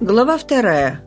Глава вторая.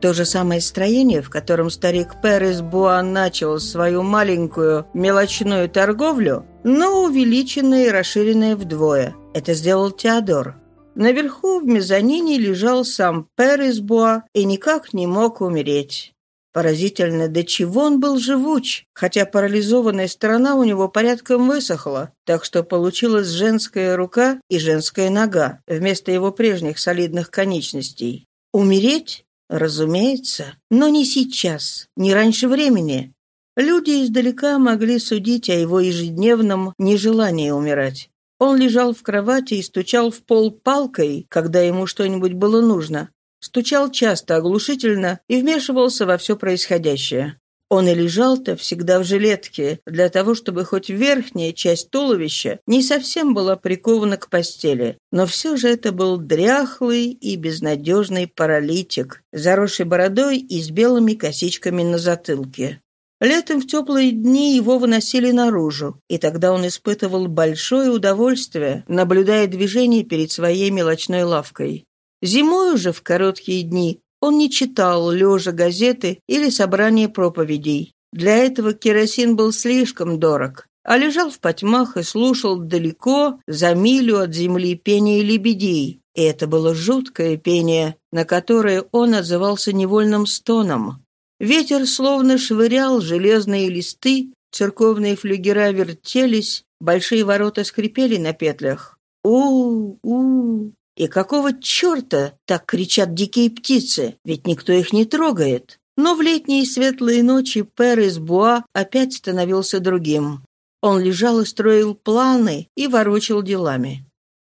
То же самое строение, в котором старик Перес Буан начал свою маленькую мелочную торговлю, но увеличенная и расширенная вдвое. Это сделал Теодор. Наверху в мезонине лежал сам Перес Буа и никак не мог умереть. Поразительно, до чего он был живуч, хотя парализованная сторона у него порядком высохла, так что получилась женская рука и женская нога вместо его прежних солидных конечностей. Умереть? Разумеется, но не сейчас, не раньше времени. Люди издалека могли судить о его ежедневном нежелании умирать. Он лежал в кровати и стучал в пол палкой, когда ему что-нибудь было нужно, стучал часто, оглушительно и вмешивался во все происходящее. Он и лежал-то всегда в жилетке, для того, чтобы хоть верхняя часть туловища не совсем была прикована к постели. Но все же это был дряхлый и безнадежный паралитик, заросший бородой и с белыми косичками на затылке. Летом в теплые дни его выносили наружу, и тогда он испытывал большое удовольствие, наблюдая движение перед своей мелочной лавкой. Зимой уже в короткие дни он не читал лежа газеты или собрания проповедей. Для этого керосин был слишком дорог, а лежал в потьмах и слушал далеко, за милю от земли пение лебедей. И это было жуткое пение, на которое он отзывался невольным стоном. Ветер словно швырял железные листы, церковные флюгера вертелись, большие ворота скрипели на петлях. У-у, и какого черта так кричат дикие птицы? Ведь никто их не трогает. Но в летние светлые ночи Пер из Буа опять становился другим. Он лежал и строил планы и ворочил делами.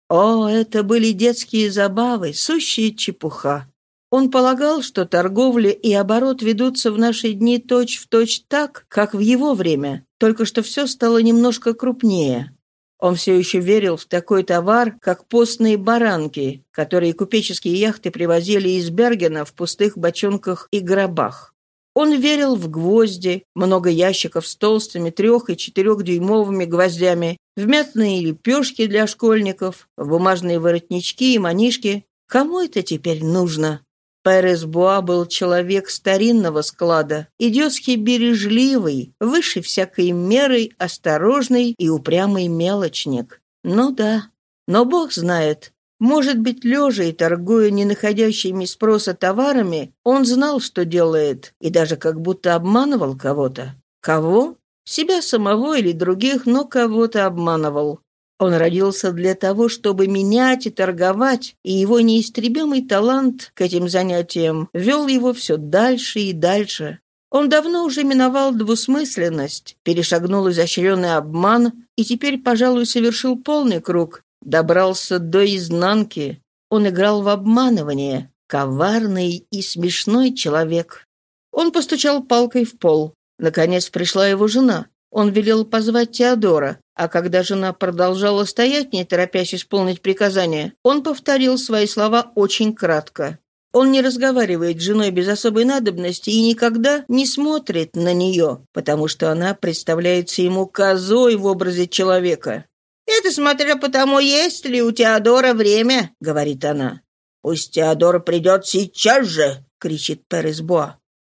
О, это были детские забавы, сущая чепуха. Он полагал, что торговля и оборот ведутся в наши дни точь-в-точь точь так, как в его время, только что все стало немножко крупнее. Он все еще верил в такой товар, как постные баранки, которые купеческие яхты привозили из Бергена в пустых бочонках и гробах. Он верил в гвозди, много ящиков с толстыми трех- и четырехдюймовыми гвоздями, в мятные лепешки для школьников, в бумажные воротнички и манишки. Кому это теперь нужно? Перес Буа был человек старинного склада, идиотски бережливый, выше всякой меры осторожный и упрямый мелочник. Ну да, но бог знает, может быть, лежа и торгуя не находящими спроса товарами, он знал, что делает, и даже как будто обманывал кого-то. Кого? Себя самого или других, но кого-то обманывал. Он родился для того, чтобы менять и торговать, и его неистребимый талант к этим занятиям вел его все дальше и дальше. Он давно уже миновал двусмысленность, перешагнул изощренный обман и теперь, пожалуй, совершил полный круг, добрался до изнанки. Он играл в обманывание, коварный и смешной человек. Он постучал палкой в пол. Наконец пришла его жена. Он велел позвать Теодора, а когда жена продолжала стоять, не торопясь исполнить приказание, он повторил свои слова очень кратко. Он не разговаривает с женой без особой надобности и никогда не смотрит на нее, потому что она представляется ему козой в образе человека. «Это смотря по тому, есть ли у Теодора время», — говорит она. «Пусть Теодор придет сейчас же», — кричит Перес.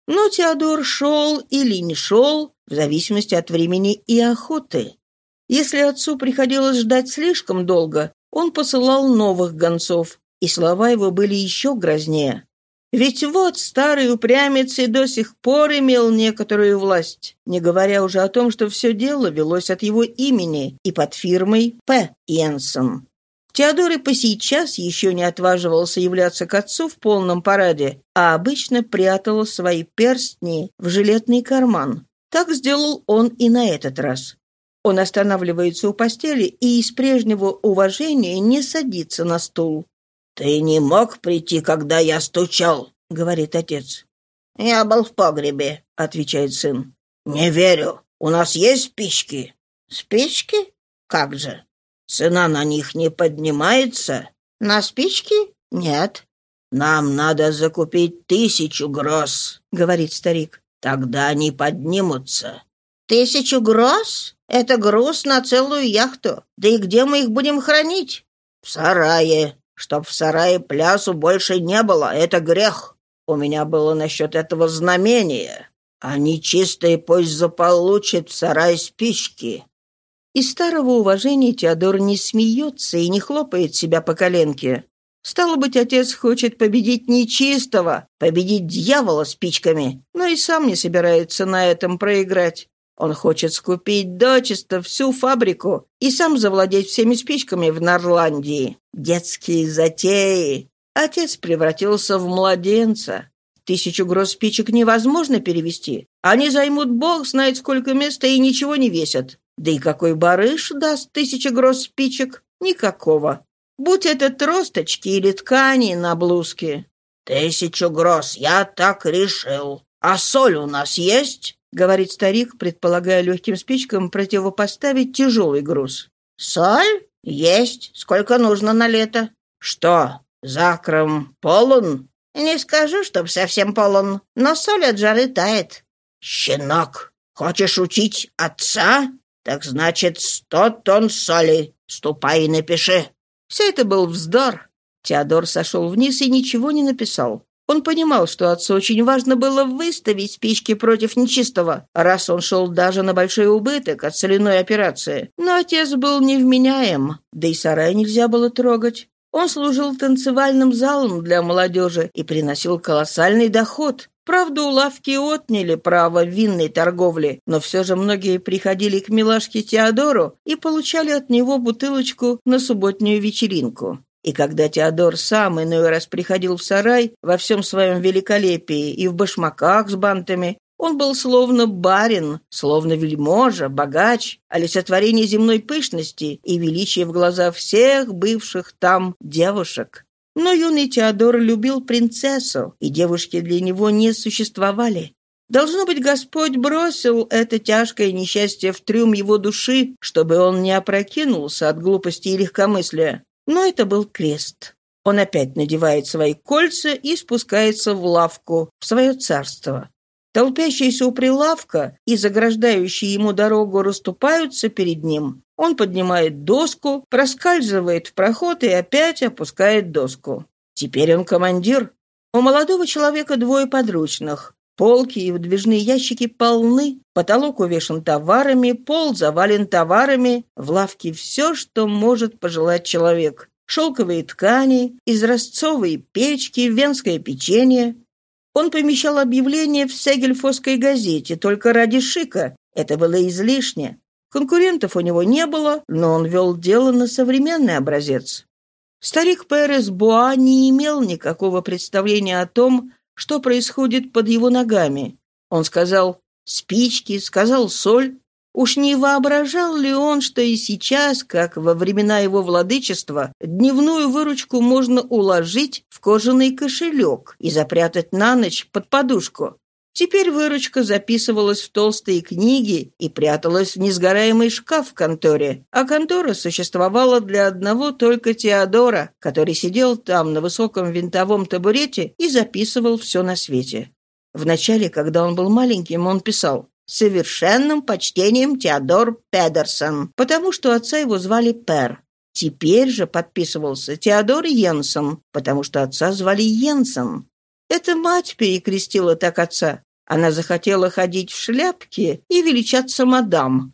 Но Теодор шел или не шел, в зависимости от времени и охоты. Если отцу приходилось ждать слишком долго, он посылал новых гонцов, и слова его были еще грознее. Ведь вот старый упрямец и до сих пор имел некоторую власть, не говоря уже о том, что все дело велось от его имени и под фирмой П. Йенсен. Теодор и по сейчас еще не отваживался являться к отцу в полном параде, а обычно прятал свои перстни в жилетный карман. Так сделал он и на этот раз. Он останавливается у постели и из прежнего уважения не садится на стул. «Ты не мог прийти, когда я стучал», — говорит отец. «Я был в погребе», — отвечает сын. «Не верю. У нас есть спички?» «Спички? Как же?» «Цена на них не поднимается?» «На спички? Нет». «Нам надо закупить тысячу гроз», — говорит старик. Тогда они поднимутся. Тысячу гроз? Это груз на целую яхту. Да и где мы их будем хранить? В сарае. чтоб в сарае плясу больше не было, это грех. У меня было насчет этого знамение. А нечистые пусть заполучит в сарае спички». Из старого уважения Теодор не смеется и не хлопает себя по коленке. Стало быть, отец хочет победить нечистого, победить дьявола спичками, но и сам не собирается на этом проиграть. Он хочет скупить дочисто всю фабрику и сам завладеть всеми спичками в Норландии. Детские затеи. Отец превратился в младенца. Тысячу гроз спичек невозможно перевести. Они займут бог знает сколько места и ничего не весят. Да и какой барыш даст тысяча гроз спичек? Никакого. Будь это тросточки или ткани на блузке. «Тысячу гроз, я так решил. А соль у нас есть?» — говорит старик, предполагая легким спичкам противопоставить тяжелый груз. «Соль? Есть. Сколько нужно на лето?» «Что, закром полон?» «Не скажу, чтоб совсем полон, но соль от жары тает». «Щенок, хочешь учить отца? Так значит, сто тонн соли. Ступай и напиши». Все это был вздор. Теодор сошел вниз и ничего не написал. Он понимал, что отцу очень важно было выставить спички против нечистого, раз он шел даже на большой убыток от соляной операции. Но отец был невменяем, да и сарай нельзя было трогать. Он служил танцевальным залом для молодежи и приносил колоссальный доход. Правда, у лавки отняли право винной торговли, но все же многие приходили к милашке Теодору и получали от него бутылочку на субботнюю вечеринку. И когда Теодор сам иной раз приходил в сарай во всем своем великолепии и в башмаках с бантами, он был словно барин, словно вельможа, богач, олицетворение земной пышности и величия в глазах всех бывших там девушек. Но юный Теодор любил принцессу, и девушки для него не существовали. Должно быть, Господь бросил это тяжкое несчастье в трюм его души, чтобы он не опрокинулся от глупости и легкомыслия. Но это был крест. Он опять надевает свои кольца и спускается в лавку, в свое царство. Толпящиеся у прилавка и заграждающие ему дорогу расступаются перед ним. Он поднимает доску, проскальзывает в проход и опять опускает доску. Теперь он командир. У молодого человека двое подручных. Полки и выдвижные ящики полны, потолок увешан товарами, пол завален товарами, в лавке все, что может пожелать человек. Шелковые ткани, изразцовые печки, венское печенье, он помещал объявление в Сегельфосской газете только ради шика. Это было излишне. Конкурентов у него не было, но он вел дело на современный образец. Старик Перес Буа не имел никакого представления о том, что происходит под его ногами. Он сказал «спички», сказал «соль», Уж не воображал ли он, что и сейчас, как во времена его владычества, дневную выручку можно уложить в кожаный кошелек и запрятать на ночь под подушку? Теперь выручка записывалась в толстые книги и пряталась в несгораемый шкаф в конторе, а контора существовала для одного только Теодора, который сидел там на высоком винтовом табурете и записывал все на свете. Вначале, когда он был маленьким, он писал совершенным почтением Теодор Педерсон, потому что отца его звали Пер. Теперь же подписывался Теодор Йенсен, потому что отца звали Йенсен. Эта мать перекрестила так отца. Она захотела ходить в шляпке и величаться мадам.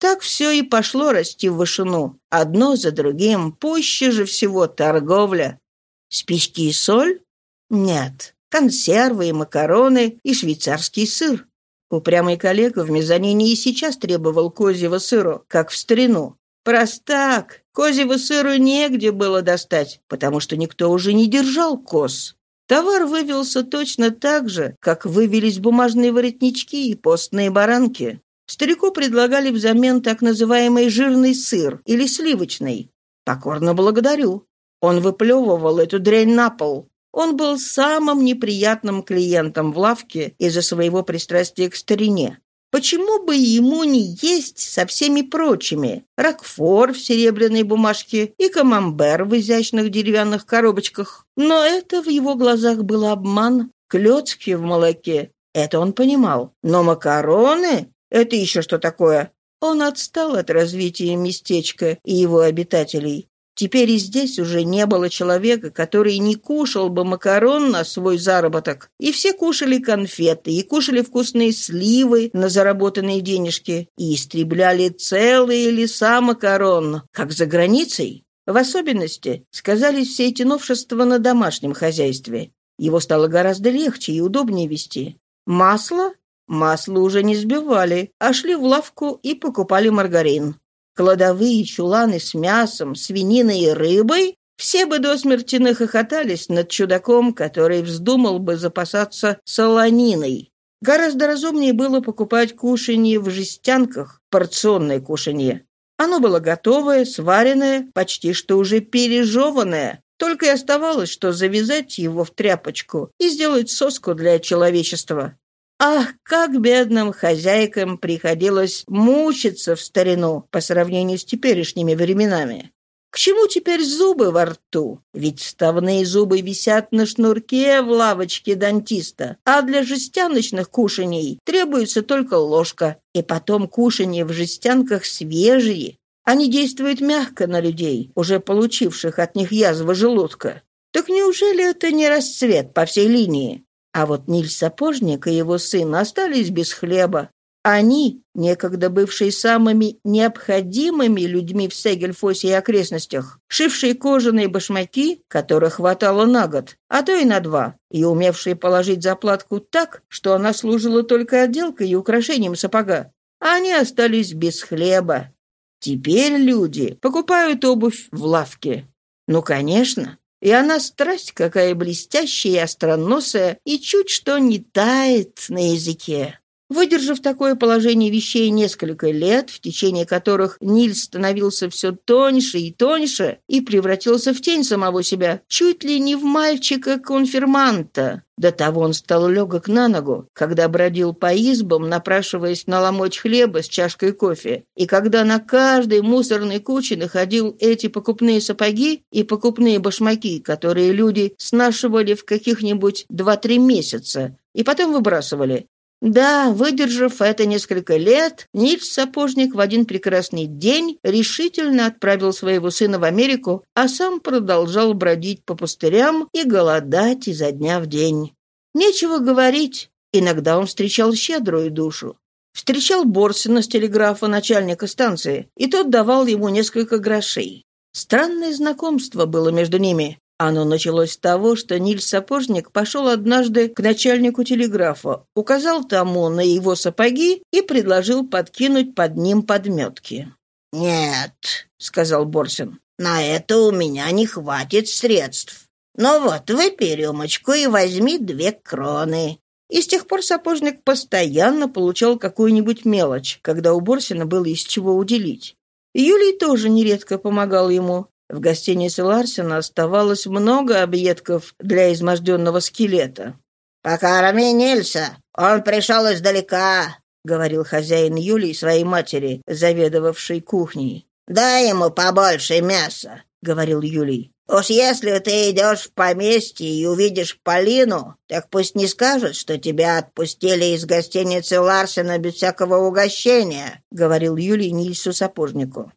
Так все и пошло расти в вышину. Одно за другим, пуще же всего торговля. Спички и соль? Нет. Консервы и макароны и швейцарский сыр. Упрямый коллега в мезонине и сейчас требовал козьего сыру, как в старину. Простак! Козьего сыру негде было достать, потому что никто уже не держал коз. Товар вывелся точно так же, как вывелись бумажные воротнички и постные баранки. Старику предлагали взамен так называемый жирный сыр или сливочный. Покорно благодарю. Он выплевывал эту дрянь на пол, он был самым неприятным клиентом в лавке из-за своего пристрастия к старине. Почему бы ему не есть со всеми прочими? Рокфор в серебряной бумажке и камамбер в изящных деревянных коробочках. Но это в его глазах был обман. Клёцки в молоке. Это он понимал. Но макароны? Это еще что такое? Он отстал от развития местечка и его обитателей. Теперь и здесь уже не было человека, который не кушал бы макарон на свой заработок. И все кушали конфеты, и кушали вкусные сливы на заработанные денежки, и истребляли целые леса макарон, как за границей. В особенности сказались все эти новшества на домашнем хозяйстве. Его стало гораздо легче и удобнее вести. Масло? Масло уже не сбивали, а шли в лавку и покупали маргарин. Кладовые чуланы с мясом, свининой и рыбой все бы до смерти нахохотались над чудаком, который вздумал бы запасаться солониной. Гораздо разумнее было покупать кушанье в жестянках, порционное кушанье. Оно было готовое, сваренное, почти что уже пережеванное. Только и оставалось, что завязать его в тряпочку и сделать соску для человечества. Ах, как бедным хозяйкам приходилось мучиться в старину по сравнению с теперешними временами. К чему теперь зубы во рту? Ведь вставные зубы висят на шнурке в лавочке дантиста, а для жестяночных кушаний требуется только ложка. И потом кушанья в жестянках свежие. Они действуют мягко на людей, уже получивших от них язву желудка. Так неужели это не расцвет по всей линии? А вот Ниль Сапожник и его сын остались без хлеба. Они, некогда бывшие самыми необходимыми людьми в Сегельфосе и окрестностях, шившие кожаные башмаки, которых хватало на год, а то и на два, и умевшие положить заплатку так, что она служила только отделкой и украшением сапога, они остались без хлеба. Теперь люди покупают обувь в лавке. Ну, конечно, и она страсть какая блестящая и остроносая, и чуть что не тает на языке. Выдержав такое положение вещей несколько лет, в течение которых Ниль становился все тоньше и тоньше и превратился в тень самого себя, чуть ли не в мальчика-конфирманта. До того он стал легок на ногу, когда бродил по избам, напрашиваясь на ломоть хлеба с чашкой кофе, и когда на каждой мусорной куче находил эти покупные сапоги и покупные башмаки, которые люди снашивали в каких-нибудь два-три месяца, и потом выбрасывали, да, выдержав это несколько лет, Нильс Сапожник в один прекрасный день решительно отправил своего сына в Америку, а сам продолжал бродить по пустырям и голодать изо дня в день. Нечего говорить, иногда он встречал щедрую душу. Встречал Борсина с телеграфа начальника станции, и тот давал ему несколько грошей. Странное знакомство было между ними. Оно началось с того, что Ниль Сапожник пошел однажды к начальнику телеграфа, указал тому на его сапоги и предложил подкинуть под ним подметки. «Нет», — сказал Борсин, — «на это у меня не хватит средств. Ну вот, выпей рюмочку и возьми две кроны». И с тех пор сапожник постоянно получал какую-нибудь мелочь, когда у Борсина было из чего уделить. Юлий тоже нередко помогал ему, в гостинице Ларсена оставалось много объедков для изможденного скелета. «Покорми Нильса, он пришел издалека», — говорил хозяин Юлии своей матери, заведовавшей кухней. «Дай ему побольше мяса», — говорил Юлий. «Уж если ты идешь в поместье и увидишь Полину, так пусть не скажут, что тебя отпустили из гостиницы Ларсена без всякого угощения», — говорил Юлий Нильсу Сапожнику.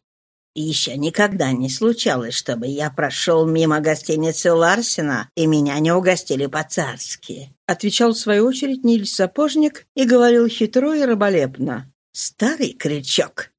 Еще никогда не случалось, чтобы я прошел мимо гостиницы Ларсена, и меня не угостили по-царски. Отвечал в свою очередь Ниль Сапожник и говорил хитро и раболепно. Старый крючок.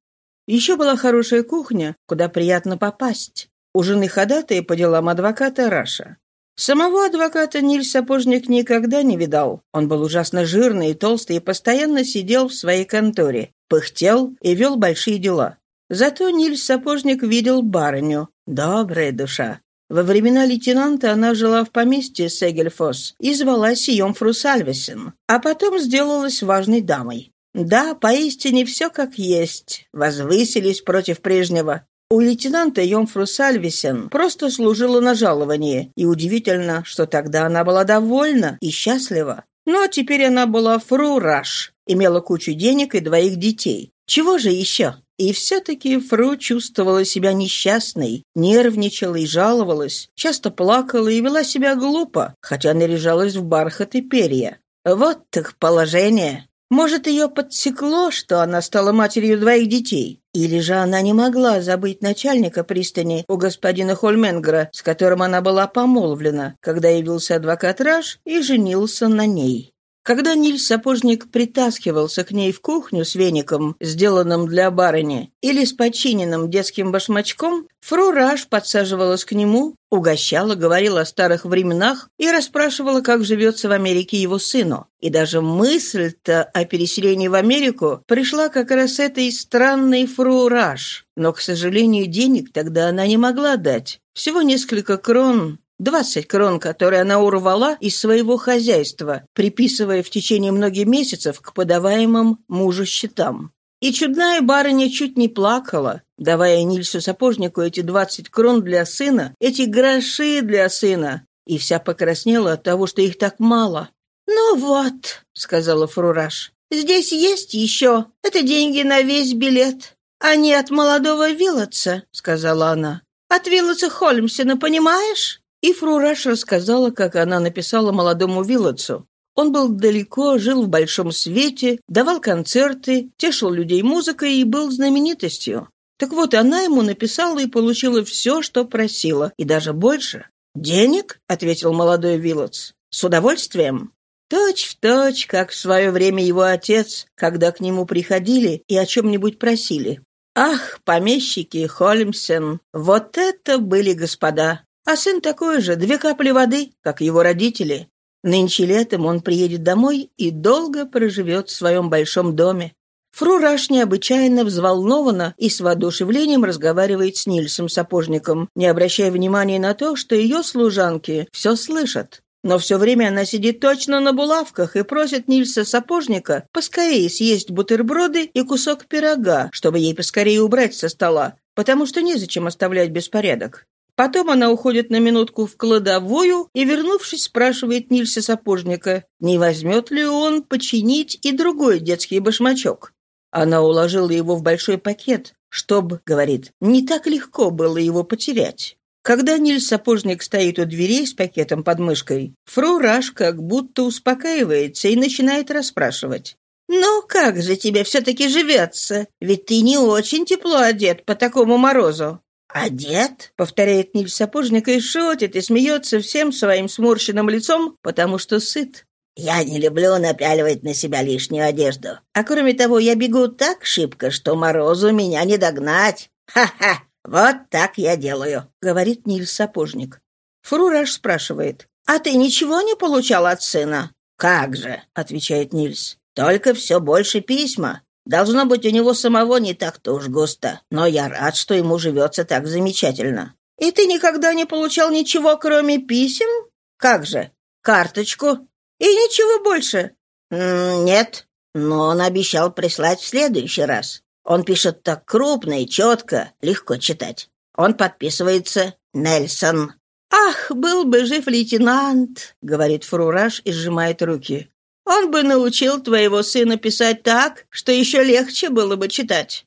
Еще была хорошая кухня, куда приятно попасть. У жены ходатая по делам адвоката Раша. Самого адвоката Ниль Сапожник никогда не видал. Он был ужасно жирный и толстый и постоянно сидел в своей конторе, пыхтел и вел большие дела. Зато Нильс Сапожник видел барыню. Добрая душа. Во времена лейтенанта она жила в поместье Сегельфос и звалась Йомфру Сальвесен, а потом сделалась важной дамой. Да, поистине все как есть. Возвысились против прежнего. У лейтенанта Йомфру Сальвисен просто служила на жалование, и удивительно, что тогда она была довольна и счастлива. Но теперь она была фру Раш, имела кучу денег и двоих детей. Чего же еще? И все-таки Фру чувствовала себя несчастной, нервничала и жаловалась, часто плакала и вела себя глупо, хотя наряжалась в бархат и перья. Вот так положение. Может, ее подсекло, что она стала матерью двоих детей. Или же она не могла забыть начальника пристани у господина Хольменгра, с которым она была помолвлена, когда явился адвокат Раш и женился на ней. Когда Нильс Сапожник притаскивался к ней в кухню с веником, сделанным для барыни, или с подчиненным детским башмачком, фру Раш подсаживалась к нему, угощала, говорила о старых временах и расспрашивала, как живется в Америке его сыну. И даже мысль-то о переселении в Америку пришла как раз этой странной фру Раш. Но, к сожалению, денег тогда она не могла дать. Всего несколько крон, Двадцать крон, которые она урвала из своего хозяйства, приписывая в течение многих месяцев к подаваемым мужу счетам. И чудная барыня чуть не плакала, давая Нильсу Сапожнику эти двадцать крон для сына, эти гроши для сына, и вся покраснела от того, что их так мало. «Ну вот», — сказала Фрураж, — «здесь есть еще. Это деньги на весь билет. Они от молодого Виллотса», — сказала она. «От Виллотса Холмсена, понимаешь?» И Фрураш рассказала, как она написала молодому Виллотсу. Он был далеко, жил в большом свете, давал концерты, тешил людей музыкой и был знаменитостью. Так вот, она ему написала и получила все, что просила, и даже больше. «Денег?» — ответил молодой Виллотс. «С удовольствием». Точь в точь, как в свое время его отец, когда к нему приходили и о чем-нибудь просили. Ах, помещики Холмсен, вот это были господа! А сын такой же, две капли воды, как его родители. Нынче летом он приедет домой и долго проживет в своем большом доме. Фрураш необычайно взволнована и с воодушевлением разговаривает с Нильсом Сапожником, не обращая внимания на то, что ее служанки все слышат. Но все время она сидит точно на булавках и просит Нильса Сапожника поскорее съесть бутерброды и кусок пирога, чтобы ей поскорее убрать со стола, потому что незачем оставлять беспорядок. Потом она уходит на минутку в кладовую и, вернувшись, спрашивает Нильса Сапожника, не возьмет ли он починить и другой детский башмачок. Она уложила его в большой пакет, чтобы, говорит, не так легко было его потерять. Когда Нильс Сапожник стоит у дверей с пакетом под мышкой, фру Раш как будто успокаивается и начинает расспрашивать. «Ну, как же тебе все-таки живется? Ведь ты не очень тепло одет по такому морозу». «Одет?» — повторяет Ниль Сапожник и шутит, и смеется всем своим сморщенным лицом, потому что сыт. «Я не люблю напяливать на себя лишнюю одежду. А кроме того, я бегу так шибко, что морозу меня не догнать. Ха-ха! Вот так я делаю», — говорит Ниль Сапожник. Фрураж спрашивает, «А ты ничего не получал от сына?» «Как же», — отвечает Нильс, «только все больше письма. Должно быть, у него самого не так-то уж густо, но я рад, что ему живется так замечательно. И ты никогда не получал ничего, кроме писем? Как же? Карточку? И ничего больше? нет, но он обещал прислать в следующий раз. Он пишет так крупно и четко, легко читать. Он подписывается «Нельсон». «Ах, был бы жив лейтенант», — говорит Фрураж и сжимает руки. Он бы научил твоего сына писать так, что еще легче было бы читать».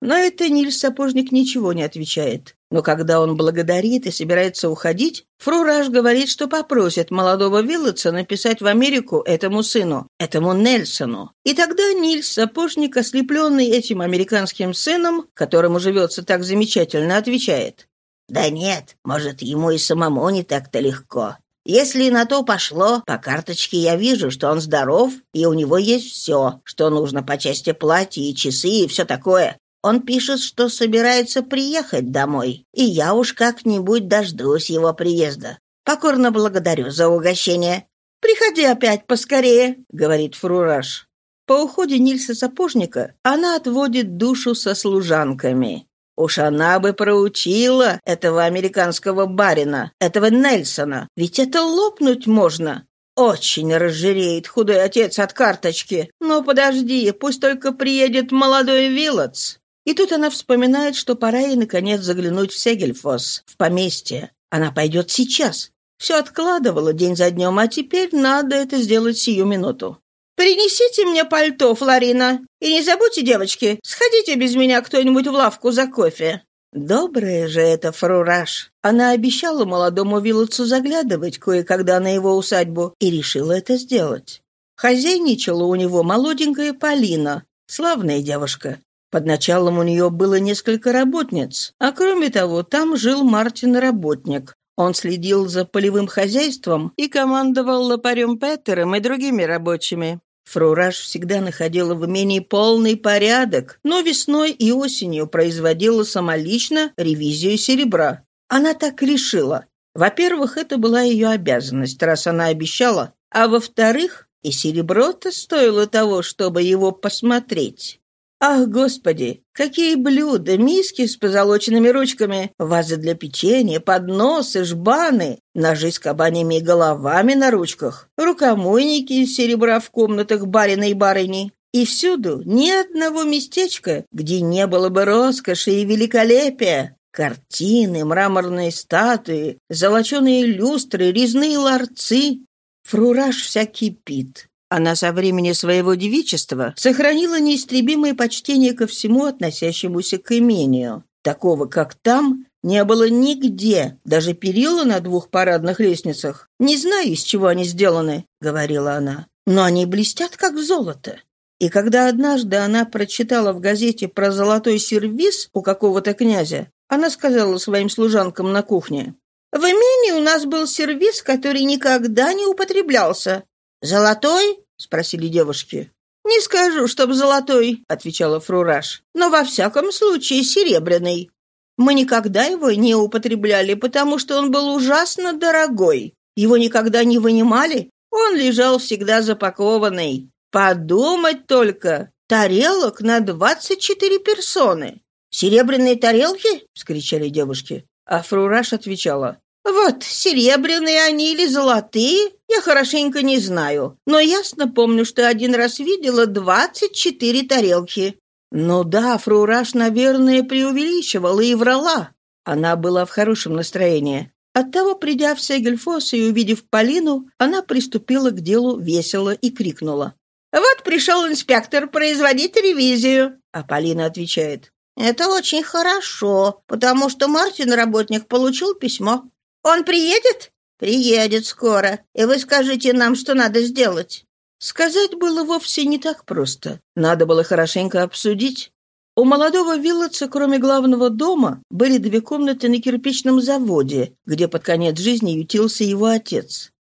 На это Нильс Сапожник ничего не отвечает. Но когда он благодарит и собирается уходить, Фрураж говорит, что попросит молодого Виллотса написать в Америку этому сыну, этому Нельсону. И тогда Нильс Сапожник, ослепленный этим американским сыном, которому живется так замечательно, отвечает. «Да нет, может, ему и самому не так-то легко. Если на то пошло, по карточке я вижу, что он здоров, и у него есть все, что нужно по части платья и часы и все такое. Он пишет, что собирается приехать домой, и я уж как-нибудь дождусь его приезда. Покорно благодарю за угощение. «Приходи опять поскорее», — говорит Фрураж. По уходе Нильса Сапожника она отводит душу со служанками. Уж она бы проучила этого американского барина, этого Нельсона. Ведь это лопнуть можно. Очень разжиреет худой отец от карточки. Но подожди, пусть только приедет молодой Виллотс. И тут она вспоминает, что пора ей, наконец, заглянуть в Сегельфос, в поместье. Она пойдет сейчас. Все откладывала день за днем, а теперь надо это сделать сию минуту. «Принесите мне пальто, Флорина. И не забудьте, девочки, сходите без меня кто-нибудь в лавку за кофе». Добрая же это фрураж. Она обещала молодому Вилотсу заглядывать кое-когда на его усадьбу и решила это сделать. Хозяйничала у него молоденькая Полина, славная девушка. Под началом у нее было несколько работниц, а кроме того, там жил Мартин-работник. Он следил за полевым хозяйством и командовал лопарем Петером и другими рабочими. Фрураж всегда находила в имении полный порядок, но весной и осенью производила самолично ревизию серебра. Она так решила. Во-первых, это была ее обязанность, раз она обещала, а во-вторых, и серебро-то стоило того, чтобы его посмотреть. Ах, Господи, какие блюда, миски с позолоченными ручками, вазы для печенья, подносы, жбаны, ножи с кабанями и головами на ручках, рукомойники из серебра в комнатах барина и барыни. И всюду ни одного местечка, где не было бы роскоши и великолепия. Картины, мраморные статуи, золоченые люстры, резные ларцы. Фрураж вся кипит. Она со времени своего девичества сохранила неистребимое почтение ко всему, относящемуся к имению. Такого, как там, не было нигде, даже перила на двух парадных лестницах. «Не знаю, из чего они сделаны», — говорила она, — «но они блестят, как золото». И когда однажды она прочитала в газете про золотой сервиз у какого-то князя, она сказала своим служанкам на кухне, «В имении у нас был сервиз, который никогда не употреблялся. «Золотой?» — спросили девушки. «Не скажу, чтоб золотой», — отвечала Фрураж, «но во всяком случае серебряный. Мы никогда его не употребляли, потому что он был ужасно дорогой. Его никогда не вынимали, он лежал всегда запакованный. Подумать только, тарелок на двадцать четыре персоны. «Серебряные тарелки?» — вскричали девушки. А Фрураж отвечала. «Вот, серебряные они или золотые, я хорошенько не знаю, но ясно помню, что один раз видела двадцать четыре тарелки». Ну да, Фрураж, наверное, преувеличивала и врала. Она была в хорошем настроении. Оттого, придя в Сегельфос и увидев Полину, она приступила к делу весело и крикнула. «Вот пришел инспектор производить ревизию». А Полина отвечает. «Это очень хорошо, потому что Мартин, работник, получил письмо. «Он приедет?» «Приедет скоро. И вы скажите нам, что надо сделать». Сказать было вовсе не так просто. Надо было хорошенько обсудить. У молодого Виллотса, кроме главного дома, были две комнаты на кирпичном заводе, где под конец жизни ютился его отец.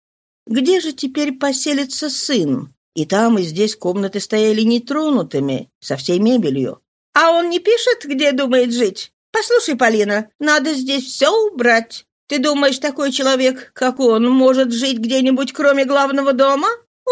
Где же теперь поселится сын? И там, и здесь комнаты стояли нетронутыми, со всей мебелью. «А он не пишет, где думает жить? Послушай, Полина, надо здесь все убрать. Ты думаешь, такой человек, как он, может жить где-нибудь, кроме главного дома?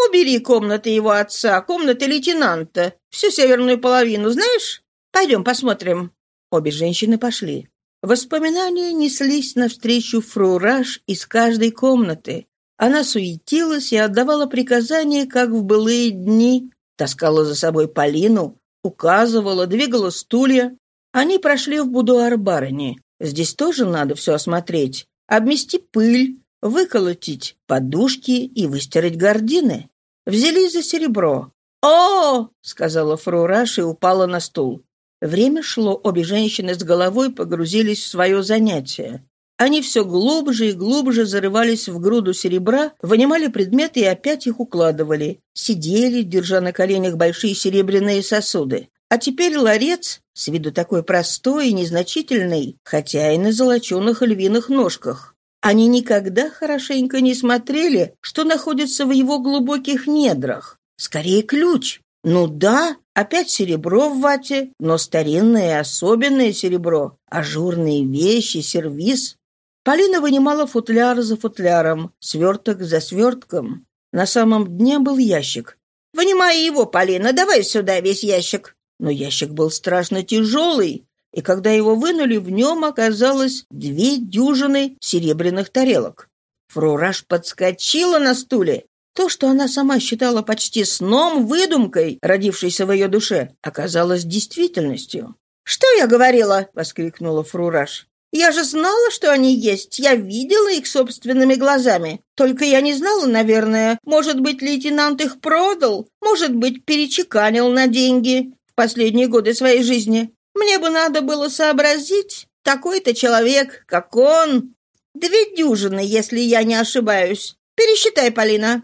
Убери комнаты его отца, комнаты лейтенанта, всю северную половину, знаешь? Пойдем посмотрим». Обе женщины пошли. Воспоминания неслись навстречу фрураж из каждой комнаты. Она суетилась и отдавала приказания, как в былые дни. Таскала за собой Полину, указывала, двигала стулья. Они прошли в будуар барыни. Здесь тоже надо все осмотреть. Обмести пыль, выколотить подушки и выстирать гардины. Взялись за серебро. «О!» — сказала Фрураш и упала на стул. Время шло, обе женщины с головой погрузились в свое занятие. Они все глубже и глубже зарывались в груду серебра, вынимали предметы и опять их укладывали. Сидели, держа на коленях большие серебряные сосуды. А теперь ларец, с виду такой простой и незначительный, хотя и на золоченых львиных ножках. Они никогда хорошенько не смотрели, что находится в его глубоких недрах. Скорее ключ. Ну да, опять серебро в вате, но старинное особенное серебро, ажурные вещи, сервиз. Полина вынимала футляр за футляром, сверток за свертком. На самом дне был ящик. «Вынимай его, Полина, давай сюда весь ящик». Но ящик был страшно тяжелый, и когда его вынули, в нем оказалось две дюжины серебряных тарелок. Фрураж подскочила на стуле. То, что она сама считала почти сном, выдумкой, родившейся в ее душе, оказалось действительностью. «Что я говорила?» — воскликнула Фрураж. «Я же знала, что они есть. Я видела их собственными глазами. Только я не знала, наверное. Может быть, лейтенант их продал? Может быть, перечеканил на деньги? Последние годы своей жизни. Мне бы надо было сообразить, такой-то человек, как он. Две дюжины, если я не ошибаюсь. Пересчитай, Полина.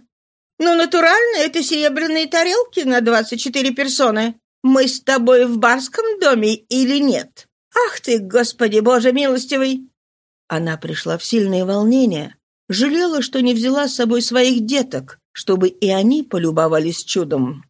Ну, натурально, это серебряные тарелки на 24 персоны. Мы с тобой в барском доме или нет? Ах ты, Господи Боже милостивый!» Она пришла в сильное волнение, жалела, что не взяла с собой своих деток, чтобы и они полюбовались чудом.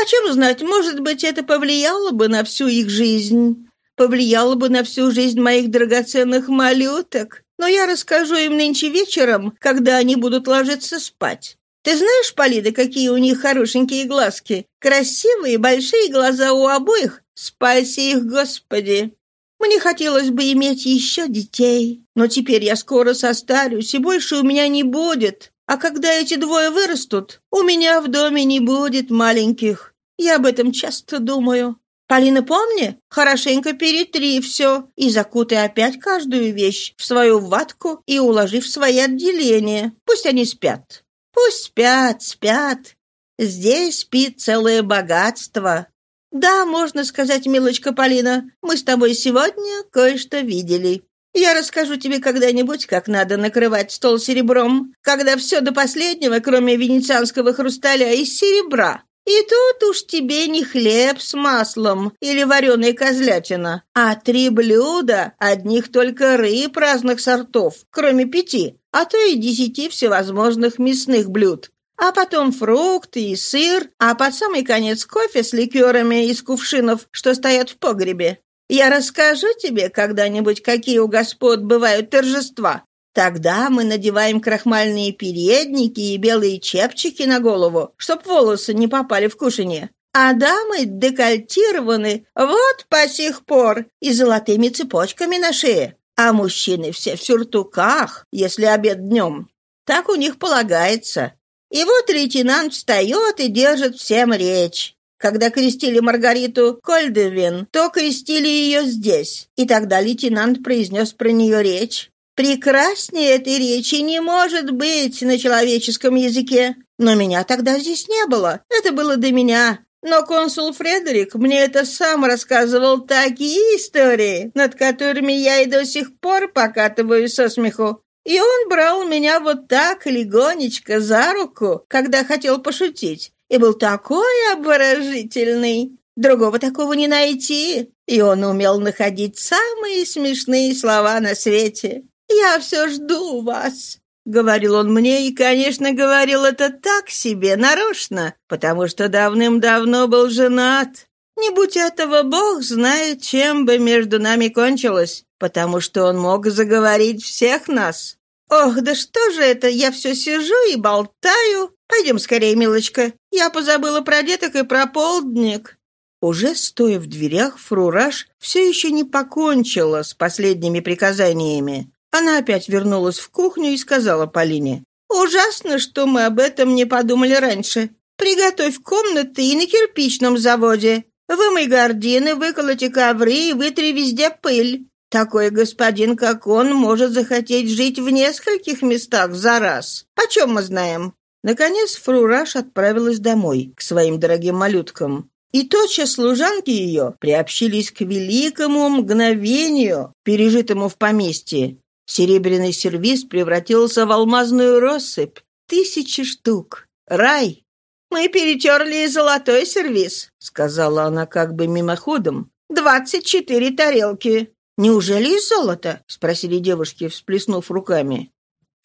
Почем знать, может быть, это повлияло бы на всю их жизнь, повлияло бы на всю жизнь моих драгоценных малюток. Но я расскажу им нынче вечером, когда они будут ложиться спать. Ты знаешь, Полида, какие у них хорошенькие глазки? Красивые, большие глаза у обоих. Спаси их, Господи! Мне хотелось бы иметь еще детей, но теперь я скоро состарюсь, и больше у меня не будет. А когда эти двое вырастут, у меня в доме не будет маленьких. Я об этом часто думаю. Полина, помни, хорошенько перетри все и закутай опять каждую вещь в свою ватку и уложи в свои отделения. Пусть они спят. Пусть спят, спят. Здесь спит целое богатство. Да, можно сказать, милочка Полина, мы с тобой сегодня кое-что видели. Я расскажу тебе когда-нибудь, как надо накрывать стол серебром, когда все до последнего, кроме венецианского хрусталя, из серебра. И тут уж тебе не хлеб с маслом или вареная козлятина, а три блюда, одних только рыб разных сортов, кроме пяти, а то и десяти всевозможных мясных блюд. А потом фрукты и сыр, а под самый конец кофе с ликерами из кувшинов, что стоят в погребе. Я расскажу тебе когда-нибудь, какие у господ бывают торжества. Тогда мы надеваем крахмальные передники и белые чепчики на голову, чтоб волосы не попали в кушанье. А дамы декольтированы вот по сих пор и золотыми цепочками на шее. А мужчины все в сюртуках, если обед днем. Так у них полагается. И вот лейтенант встает и держит всем речь. Когда крестили Маргариту Кольдевин, то крестили ее здесь. И тогда лейтенант произнес про нее речь. Прекраснее этой речи не может быть на человеческом языке. Но меня тогда здесь не было. Это было до меня. Но консул Фредерик мне это сам рассказывал такие истории, над которыми я и до сих пор покатываюсь со смеху. И он брал меня вот так легонечко за руку, когда хотел пошутить и был такой обворожительный. Другого такого не найти. И он умел находить самые смешные слова на свете. «Я все жду вас», — говорил он мне, и, конечно, говорил это так себе, нарочно, потому что давным-давно был женат. Не будь этого, Бог знает, чем бы между нами кончилось, потому что он мог заговорить всех нас. Ох, да что же это, я все сижу и болтаю, Пойдем скорее, милочка. Я позабыла про деток и про полдник». Уже стоя в дверях, Фрураж все еще не покончила с последними приказаниями. Она опять вернулась в кухню и сказала Полине, «Ужасно, что мы об этом не подумали раньше. Приготовь комнаты и на кирпичном заводе. Вымой гардины, выколоти ковры и вытри везде пыль. Такой господин, как он, может захотеть жить в нескольких местах за раз. Почем мы знаем? Наконец Фрураш отправилась домой, к своим дорогим малюткам. И тотчас служанки ее приобщились к великому мгновению, пережитому в поместье. Серебряный сервиз превратился в алмазную россыпь. Тысячи штук. Рай. «Мы перетерли золотой сервиз», — сказала она как бы мимоходом. «Двадцать четыре тарелки». «Неужели из золота?» — спросили девушки, всплеснув руками.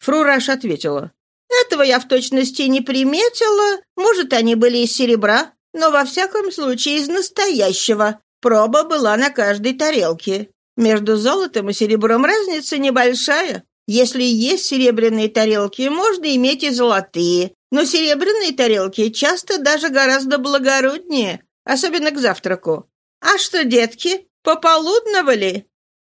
Фрураш ответила. Этого я в точности не приметила. Может, они были из серебра, но во всяком случае из настоящего. Проба была на каждой тарелке. Между золотом и серебром разница небольшая. Если есть серебряные тарелки, можно иметь и золотые. Но серебряные тарелки часто даже гораздо благороднее, особенно к завтраку. А что, детки, пополудновали?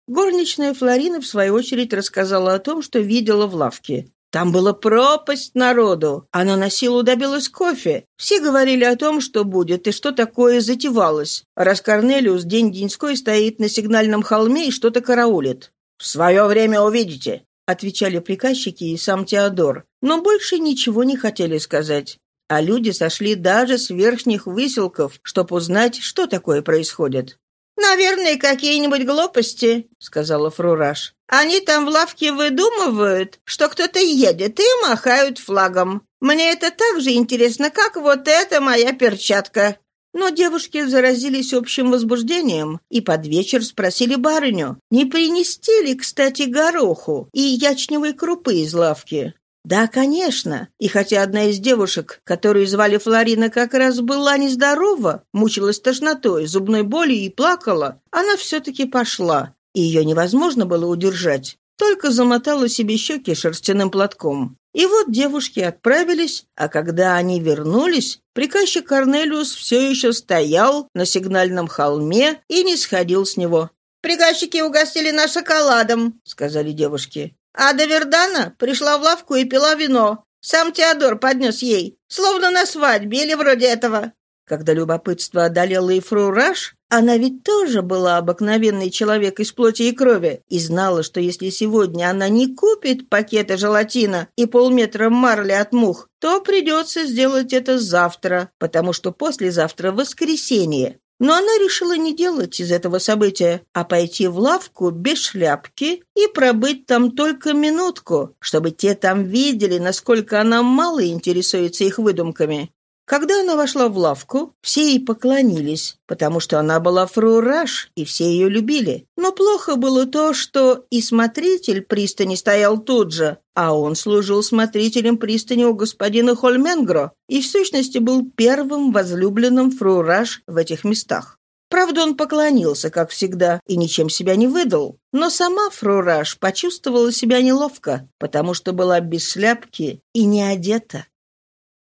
Горничная Флорина, в свою очередь, рассказала о том, что видела в лавке. Там была пропасть народу. Она на силу добилась кофе. Все говорили о том, что будет и что такое затевалось. Раз Корнелиус день-деньской стоит на сигнальном холме и что-то караулит. «В свое время увидите», — отвечали приказчики и сам Теодор. Но больше ничего не хотели сказать. А люди сошли даже с верхних выселков, чтобы узнать, что такое происходит. «Наверное, какие-нибудь глупости», — сказала Фрураж. «Они там в лавке выдумывают, что кто-то едет и махают флагом. Мне это так же интересно, как вот эта моя перчатка. Но девушки заразились общим возбуждением и под вечер спросили барыню, не принести ли, кстати, гороху и ячневой крупы из лавки. Да, конечно. И хотя одна из девушек, которую звали Флорина, как раз была нездорова, мучилась тошнотой, зубной болью и плакала, она все-таки пошла. И ее невозможно было удержать. Только замотала себе щеки шерстяным платком. И вот девушки отправились, а когда они вернулись, приказчик Корнелиус все еще стоял на сигнальном холме и не сходил с него. «Приказчики угостили нас шоколадом», — сказали девушки. А до Вердана пришла в лавку и пила вино. Сам Теодор поднес ей, словно на свадьбе или вроде этого. Когда любопытство одолело и фру Раш, она ведь тоже была обыкновенный человек из плоти и крови и знала, что если сегодня она не купит пакета желатина и полметра марли от мух, то придется сделать это завтра, потому что послезавтра воскресенье. Но она решила не делать из этого события, а пойти в лавку без шляпки и пробыть там только минутку, чтобы те там видели, насколько она мало интересуется их выдумками. Когда она вошла в лавку, все ей поклонились, потому что она была фрураж, и все ее любили. Но плохо было то, что и смотритель пристани стоял тут же, а он служил смотрителем пристани у господина Хольменгро и в сущности был первым возлюбленным фрураж в этих местах. Правда, он поклонился, как всегда, и ничем себя не выдал. Но сама Фрураж почувствовала себя неловко, потому что была без шляпки и не одета.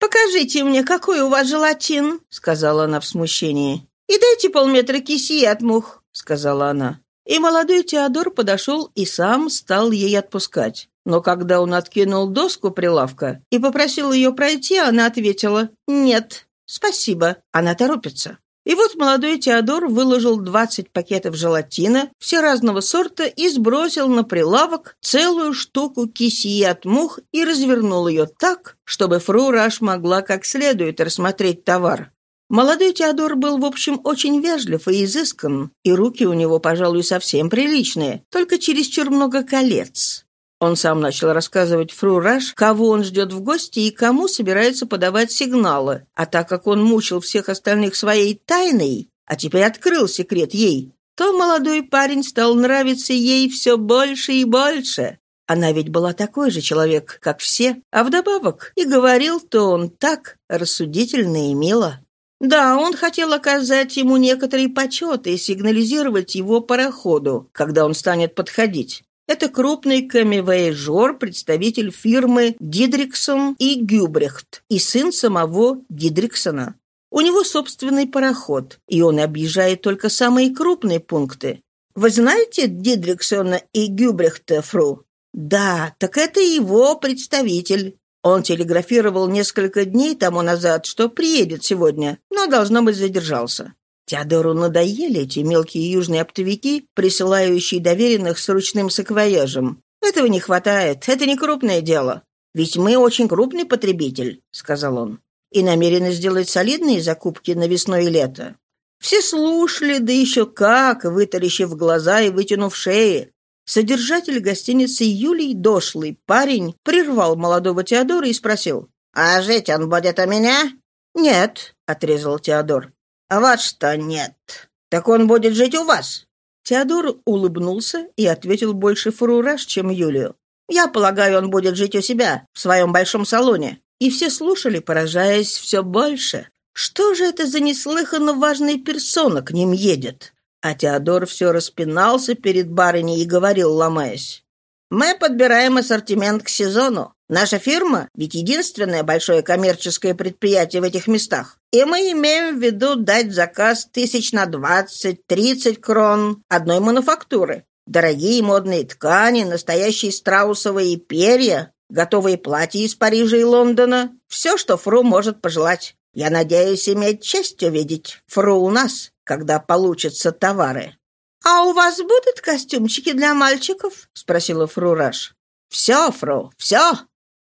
«Покажите мне, какой у вас желатин», — сказала она в смущении. «И дайте полметра киси от мух», — сказала она. И молодой Теодор подошел и сам стал ей отпускать. Но когда он откинул доску прилавка и попросил ее пройти, она ответила «Нет, спасибо, она торопится». И вот молодой Теодор выложил 20 пакетов желатина, все разного сорта, и сбросил на прилавок целую штуку кисии от мух и развернул ее так, чтобы фру Раш могла как следует рассмотреть товар. Молодой Теодор был, в общем, очень вежлив и изыскан, и руки у него, пожалуй, совсем приличные, только чересчур много колец. Он сам начал рассказывать фру Раш, кого он ждет в гости и кому собирается подавать сигналы. А так как он мучил всех остальных своей тайной, а теперь открыл секрет ей, то молодой парень стал нравиться ей все больше и больше. Она ведь была такой же человек, как все, а вдобавок и говорил-то он так рассудительно и мило. Да, он хотел оказать ему некоторый почет и сигнализировать его пароходу, когда он станет подходить. Это крупный камевояжер, представитель фирмы Дидриксон и Гюбрехт и сын самого Дидриксона. У него собственный пароход, и он объезжает только самые крупные пункты. Вы знаете Дидриксона и Гюбрехта, фру? Да, так это его представитель. Он телеграфировал несколько дней тому назад, что приедет сегодня, но, должно быть, задержался. Теодору надоели эти мелкие южные оптовики, присылающие доверенных с ручным саквояжем. Этого не хватает, это не крупное дело. Ведь мы очень крупный потребитель, сказал он, и намерены сделать солидные закупки на весну и лето. Все слушали, да еще как, вытаращив глаза и вытянув шеи. Содержатель гостиницы Юлий, дошлый парень, прервал молодого Теодора и спросил, «А жить он будет у меня?» «Нет», — отрезал Теодор. «А вот что нет. Так он будет жить у вас». Теодор улыбнулся и ответил больше фурураж, чем Юлию. «Я полагаю, он будет жить у себя, в своем большом салоне». И все слушали, поражаясь все больше. Что же это за неслыханно важная персона к ним едет? А Теодор все распинался перед барыней и говорил, ломаясь. «Мы подбираем ассортимент к сезону. Наша фирма ведь единственное большое коммерческое предприятие в этих местах. И мы имеем в виду дать заказ тысяч на двадцать-тридцать крон одной мануфактуры. Дорогие модные ткани, настоящие страусовые перья, готовые платья из Парижа и Лондона. Все, что Фру может пожелать. Я надеюсь иметь честь увидеть Фру у нас, когда получатся товары. «А у вас будут костюмчики для мальчиков?» — спросила Фру Раш. «Все, Фру, все!»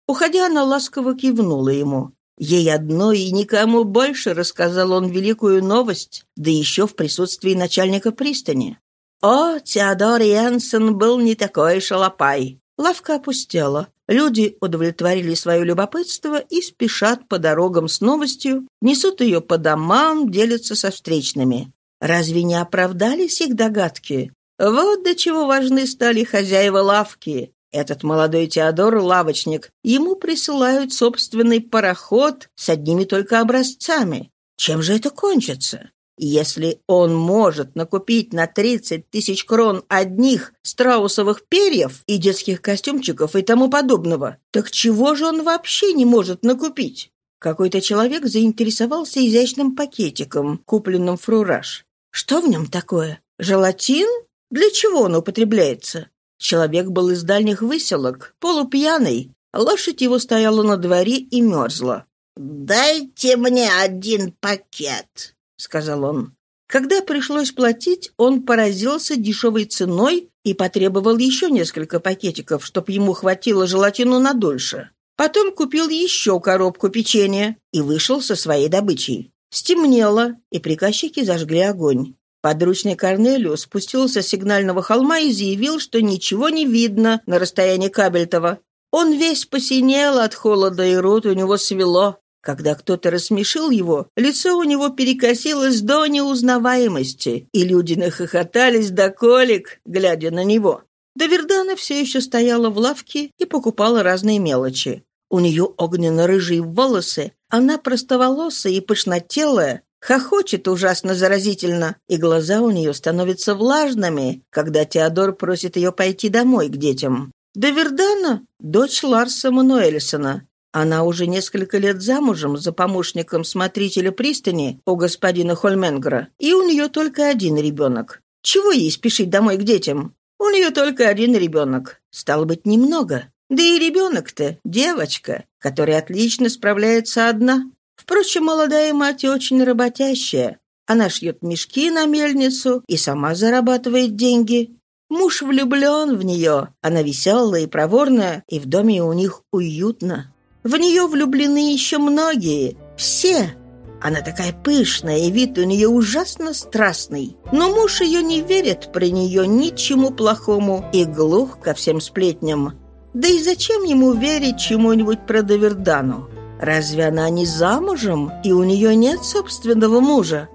Уходя, она ласково кивнула ему. Ей одной и никому больше рассказал он великую новость, да еще в присутствии начальника пристани. О, Теодор Янсен был не такой шалопай. Лавка опустела. Люди удовлетворили свое любопытство и спешат по дорогам с новостью, несут ее по домам, делятся со встречными. Разве не оправдались их догадки? Вот до чего важны стали хозяева лавки. Этот молодой Теодор — лавочник. Ему присылают собственный пароход с одними только образцами. Чем же это кончится? Если он может накупить на 30 тысяч крон одних страусовых перьев и детских костюмчиков и тому подобного, так чего же он вообще не может накупить? Какой-то человек заинтересовался изящным пакетиком, купленным фрураж. Что в нем такое? Желатин? Для чего он употребляется? Человек был из дальних выселок, полупьяный. Лошадь его стояла на дворе и мерзла. «Дайте мне один пакет», — сказал он. Когда пришлось платить, он поразился дешевой ценой и потребовал еще несколько пакетиков, чтобы ему хватило желатину надольше. Потом купил еще коробку печенья и вышел со своей добычей. Стемнело, и приказчики зажгли огонь. Подручный Корнелиус спустился с сигнального холма и заявил, что ничего не видно на расстоянии Кабельтова. Он весь посинел от холода, и рот у него свело. Когда кто-то рассмешил его, лицо у него перекосилось до неузнаваемости, и люди нахохотались до колик, глядя на него. Довердана все еще стояла в лавке и покупала разные мелочи. У нее огненно-рыжие волосы, она простоволосая и пышнотелая, хохочет ужасно заразительно, и глаза у нее становятся влажными, когда Теодор просит ее пойти домой к детям. Довердана — дочь Ларса Мануэльсона, она уже несколько лет замужем за помощником смотрителя пристани у господина Хольменгра, и у нее только один ребенок. Чего ей спешить домой к детям? У нее только один ребенок. Стало быть, немного. Да и ребенок-то девочка, которая отлично справляется одна. Впрочем, молодая мать очень работящая. Она шьет мешки на мельницу и сама зарабатывает деньги. Муж влюблен в нее. Она веселая и проворная, и в доме у них уютно. В нее влюблены еще многие. Все. Она такая пышная, и вид у нее ужасно страстный. Но муж ее не верит про нее ничему плохому и глух ко всем сплетням. Да и зачем ему верить чему-нибудь про Довердану? Разве она не замужем, и у нее нет собственного мужа?